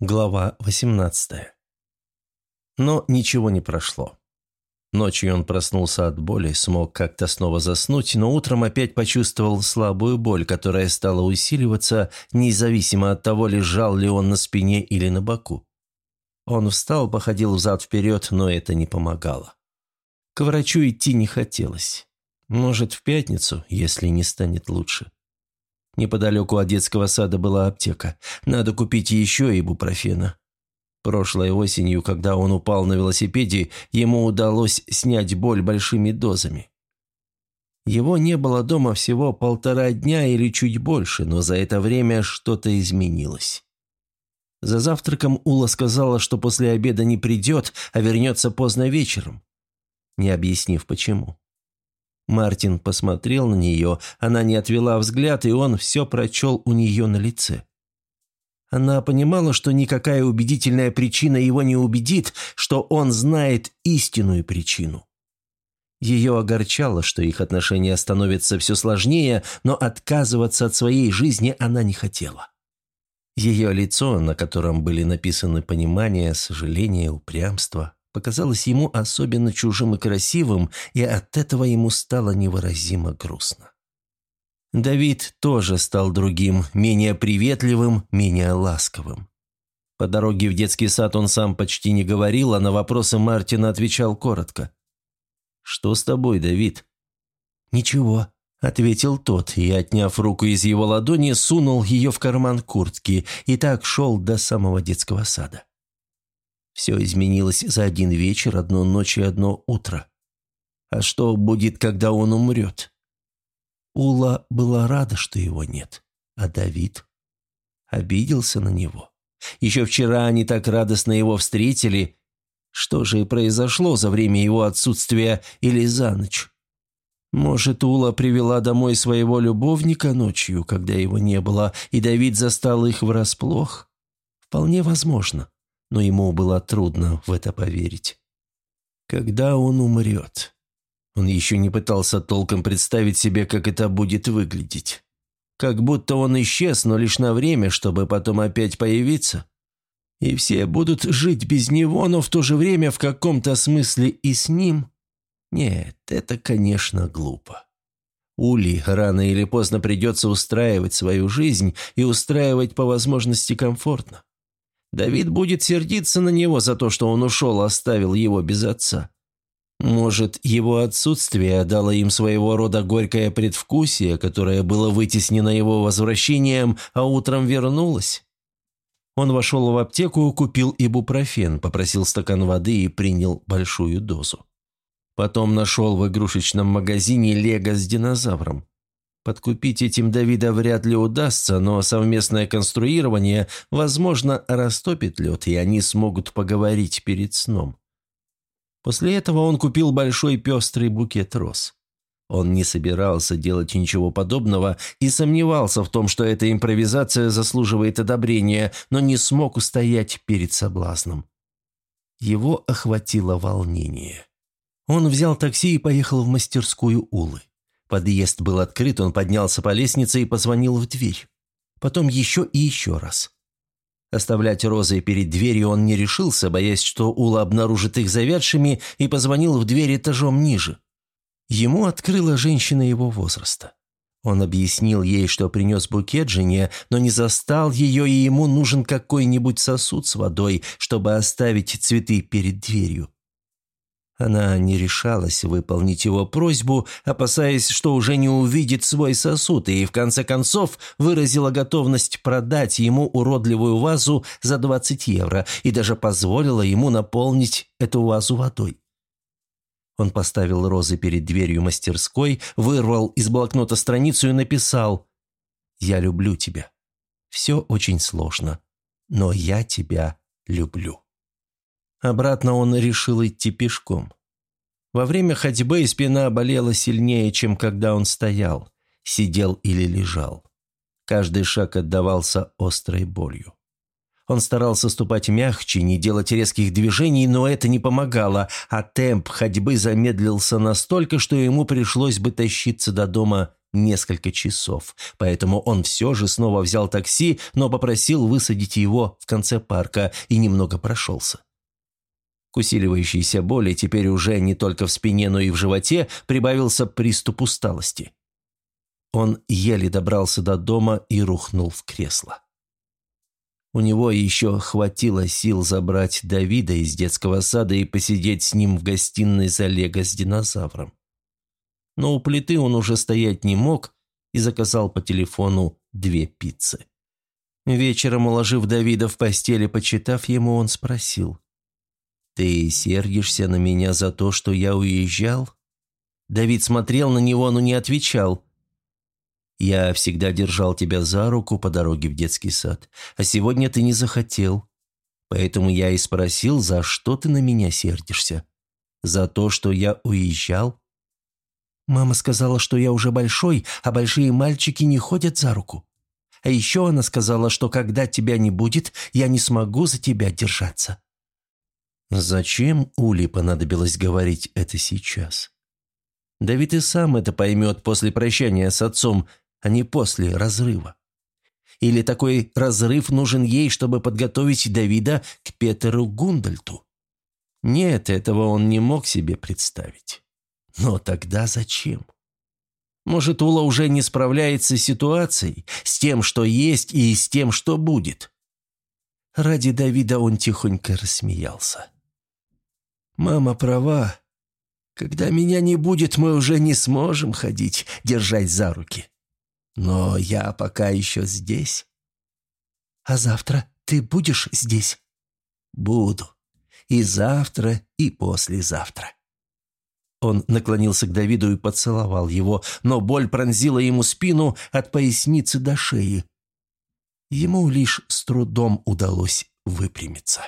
Глава 18. Но ничего не прошло. Ночью он проснулся от боли, смог как-то снова заснуть, но утром опять почувствовал слабую боль, которая стала усиливаться, независимо от того, лежал ли он на спине или на боку. Он встал, походил взад-вперед, но это не помогало. К врачу идти не хотелось. Может, в пятницу, если не станет лучше. Неподалеку от детского сада была аптека. Надо купить еще ибупрофена. Прошлой осенью, когда он упал на велосипеде, ему удалось снять боль большими дозами. Его не было дома всего полтора дня или чуть больше, но за это время что-то изменилось. За завтраком Ула сказала, что после обеда не придет, а вернется поздно вечером, не объяснив почему. Мартин посмотрел на нее, она не отвела взгляд, и он все прочел у нее на лице. Она понимала, что никакая убедительная причина его не убедит, что он знает истинную причину. Ее огорчало, что их отношения становятся все сложнее, но отказываться от своей жизни она не хотела. Ее лицо, на котором были написаны понимание, сожаление, упрямство, показалось ему особенно чужим и красивым, и от этого ему стало невыразимо грустно. Давид тоже стал другим, менее приветливым, менее ласковым. По дороге в детский сад он сам почти не говорил, а на вопросы Мартина отвечал коротко. «Что с тобой, Давид?» «Ничего», — ответил тот, и, отняв руку из его ладони, сунул ее в карман куртки и так шел до самого детского сада. Все изменилось за один вечер, одну ночь и одно утро. А что будет, когда он умрет? Ула была рада, что его нет. А Давид обиделся на него. Еще вчера они так радостно его встретили. Что же произошло за время его отсутствия или за ночь? Может, Ула привела домой своего любовника ночью, когда его не было, и Давид застал их врасплох? Вполне возможно но ему было трудно в это поверить. Когда он умрет? Он еще не пытался толком представить себе, как это будет выглядеть. Как будто он исчез, но лишь на время, чтобы потом опять появиться. И все будут жить без него, но в то же время в каком-то смысле и с ним. Нет, это, конечно, глупо. Ули рано или поздно придется устраивать свою жизнь и устраивать по возможности комфортно. Давид будет сердиться на него за то, что он ушел, оставил его без отца. Может, его отсутствие дало им своего рода горькое предвкусие, которое было вытеснено его возвращением, а утром вернулось? Он вошел в аптеку, купил ибупрофен, попросил стакан воды и принял большую дозу. Потом нашел в игрушечном магазине лего с динозавром. Подкупить этим Давида вряд ли удастся, но совместное конструирование, возможно, растопит лед, и они смогут поговорить перед сном. После этого он купил большой пестрый букет роз. Он не собирался делать ничего подобного и сомневался в том, что эта импровизация заслуживает одобрения, но не смог устоять перед соблазном. Его охватило волнение. Он взял такси и поехал в мастерскую Улы. Подъезд был открыт, он поднялся по лестнице и позвонил в дверь. Потом еще и еще раз. Оставлять розы перед дверью он не решился, боясь, что Ула обнаружит их завядшими, и позвонил в дверь этажом ниже. Ему открыла женщина его возраста. Он объяснил ей, что принес букет жене, но не застал ее, и ему нужен какой-нибудь сосуд с водой, чтобы оставить цветы перед дверью. Она не решалась выполнить его просьбу, опасаясь, что уже не увидит свой сосуд, и в конце концов выразила готовность продать ему уродливую вазу за 20 евро и даже позволила ему наполнить эту вазу водой. Он поставил розы перед дверью мастерской, вырвал из блокнота страницу и написал «Я люблю тебя. Все очень сложно, но я тебя люблю». Обратно он решил идти пешком. Во время ходьбы спина болела сильнее, чем когда он стоял, сидел или лежал. Каждый шаг отдавался острой болью. Он старался ступать мягче, не делать резких движений, но это не помогало, а темп ходьбы замедлился настолько, что ему пришлось бы тащиться до дома несколько часов, поэтому он все же снова взял такси, но попросил высадить его в конце парка и немного прошелся. К усиливающейся боли теперь уже не только в спине, но и в животе прибавился приступ усталости. Он еле добрался до дома и рухнул в кресло. У него еще хватило сил забрать Давида из детского сада и посидеть с ним в гостиной за лего с динозавром. Но у плиты он уже стоять не мог и заказал по телефону две пиццы. Вечером, уложив Давида в постели, почитав ему, он спросил. «Ты сердишься на меня за то, что я уезжал?» Давид смотрел на него, но не отвечал. Я всегда держал тебя за руку по дороге в детский сад, а сегодня ты не захотел. Поэтому я и спросил, за что ты на меня сердишься? За то, что я уезжал? Мама сказала, что я уже большой, а большие мальчики не ходят за руку. А еще она сказала, что когда тебя не будет, я не смогу за тебя держаться. Зачем Ули понадобилось говорить это сейчас? Давид и сам это поймет после прощания с отцом, а не после разрыва. Или такой разрыв нужен ей, чтобы подготовить Давида к Петеру Гундальту? Нет, этого он не мог себе представить. Но тогда зачем? Может, Ула уже не справляется с ситуацией, с тем, что есть, и с тем, что будет? Ради Давида он тихонько рассмеялся. «Мама права. Когда меня не будет, мы уже не сможем ходить, держать за руки. Но я пока еще здесь. А завтра ты будешь здесь? Буду. И завтра, и послезавтра. Он наклонился к Давиду и поцеловал его, но боль пронзила ему спину от поясницы до шеи. Ему лишь с трудом удалось выпрямиться.